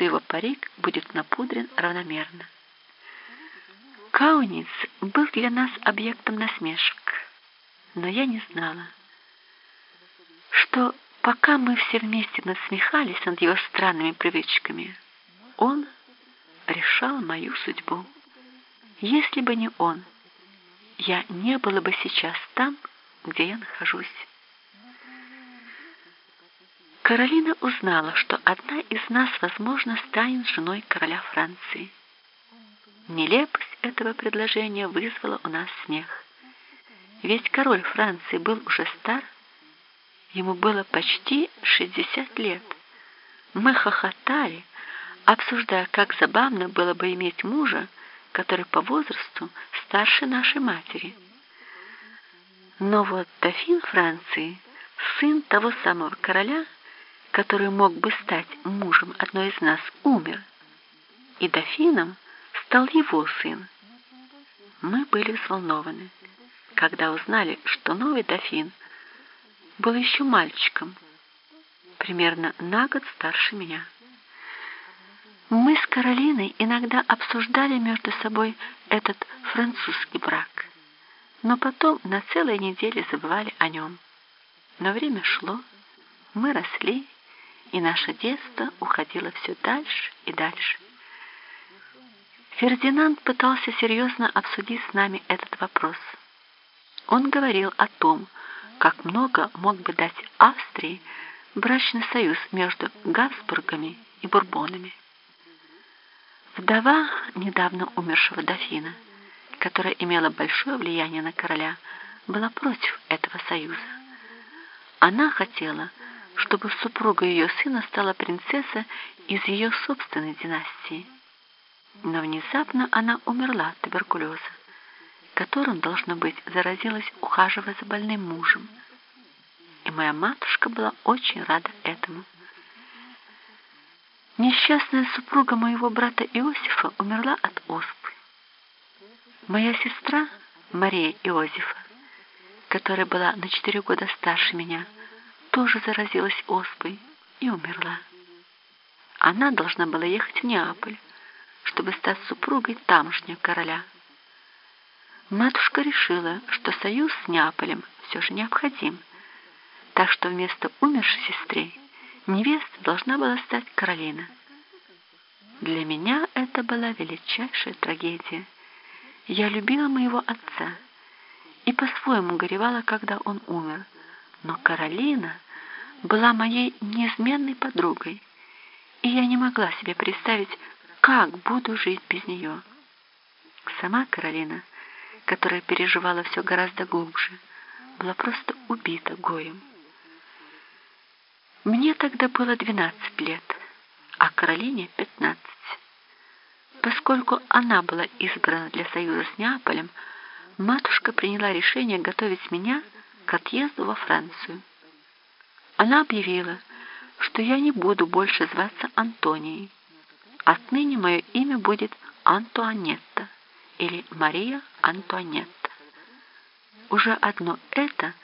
что его парик будет напудрен равномерно. Кауниц был для нас объектом насмешек, но я не знала, что пока мы все вместе насмехались над его странными привычками, он решал мою судьбу. Если бы не он, я не была бы сейчас там, где я нахожусь. Каролина узнала, что одна из нас, возможно, станет женой короля Франции. Нелепость этого предложения вызвала у нас смех. Ведь король Франции был уже стар, ему было почти 60 лет. Мы хохотали, обсуждая, как забавно было бы иметь мужа, который по возрасту старше нашей матери. Но вот дофин Франции, сын того самого короля, который мог бы стать мужем одной из нас, умер, и дофином стал его сын. Мы были взволнованы, когда узнали, что новый дофин был еще мальчиком, примерно на год старше меня. Мы с Каролиной иногда обсуждали между собой этот французский брак, но потом на целой неделе забывали о нем. Но время шло, мы росли, и наше детство уходило все дальше и дальше. Фердинанд пытался серьезно обсудить с нами этот вопрос. Он говорил о том, как много мог бы дать Австрии брачный союз между Габсбургами и Бурбонами. Вдова недавно умершего дофина, которая имела большое влияние на короля, была против этого союза. Она хотела, чтобы супруга ее сына стала принцесса из ее собственной династии. Но внезапно она умерла от туберкулеза, которым, должно быть, заразилась, ухаживая за больным мужем. И моя матушка была очень рада этому. Несчастная супруга моего брата Иосифа умерла от оспы. Моя сестра Мария Иозефа, которая была на четыре года старше меня, тоже заразилась оспой и умерла. Она должна была ехать в Неаполь, чтобы стать супругой тамошнего короля. Матушка решила, что союз с Неаполем все же необходим, так что вместо умершей сестры невеста должна была стать Каролина. Для меня это была величайшая трагедия. Я любила моего отца и по-своему горевала, когда он умер, но Каролина была моей неизменной подругой, и я не могла себе представить, как буду жить без нее. Сама Каролина, которая переживала все гораздо глубже, была просто убита гоем. Мне тогда было 12 лет, а Каролине 15. Поскольку она была избрана для союза с Неаполем, матушка приняла решение готовить меня к отъезду во Францию. Она объявила, что я не буду больше зваться Антонией. Отныне мое имя будет Антуанетта или Мария Антуанетта. Уже одно это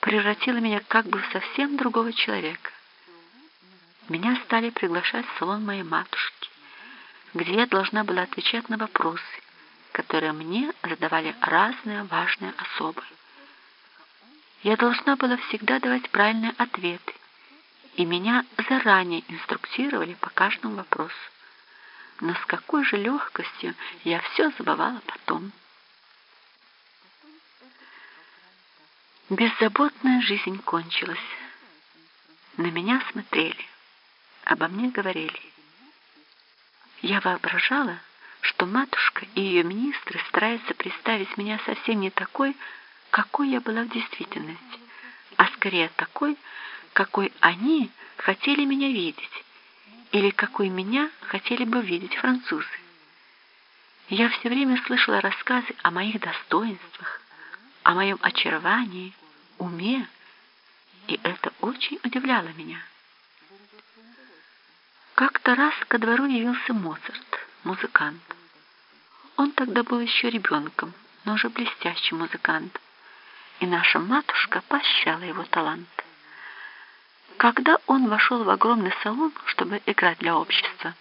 превратило меня как бы в совсем другого человека. Меня стали приглашать в салон моей матушки, где я должна была отвечать на вопросы, которые мне задавали разные важные особы. Я должна была всегда давать правильные ответы, и меня заранее инструктировали по каждому вопросу. Но с какой же легкостью я все забывала потом. Беззаботная жизнь кончилась. На меня смотрели обо мне говорили. Я воображала, что матушка и ее министры стараются представить меня совсем не такой, какой я была в действительности, а скорее такой, какой они хотели меня видеть, или какой меня хотели бы видеть французы. Я все время слышала рассказы о моих достоинствах, о моем очаровании, уме, и это очень удивляло меня. Как-то раз ко двору явился Моцарт, музыкант. Он тогда был еще ребенком, но уже блестящий музыкант, и наша матушка поощряла его талант. Когда он вошел в огромный салон, чтобы играть для общества,